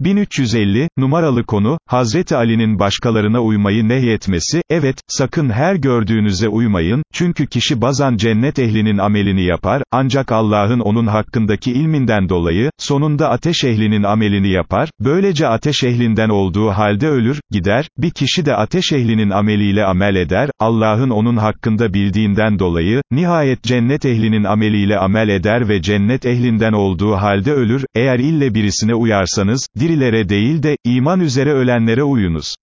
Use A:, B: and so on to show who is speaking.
A: 1350, numaralı konu, Hazreti Ali'nin başkalarına uymayı nehyetmesi, evet, sakın her gördüğünüze uymayın, çünkü kişi bazan cennet ehlinin amelini yapar, ancak Allah'ın onun hakkındaki ilminden dolayı, sonunda ateş ehlinin amelini yapar, böylece ateş ehlinden olduğu halde ölür, gider, bir kişi de ateş ehlinin ameliyle amel eder, Allah'ın onun hakkında bildiğinden dolayı, nihayet cennet ehlinin ameliyle amel eder ve cennet ehlinden olduğu halde ölür, eğer ille birisine uyarsanız, dirilere değil de, iman üzere ölenlere uyunuz.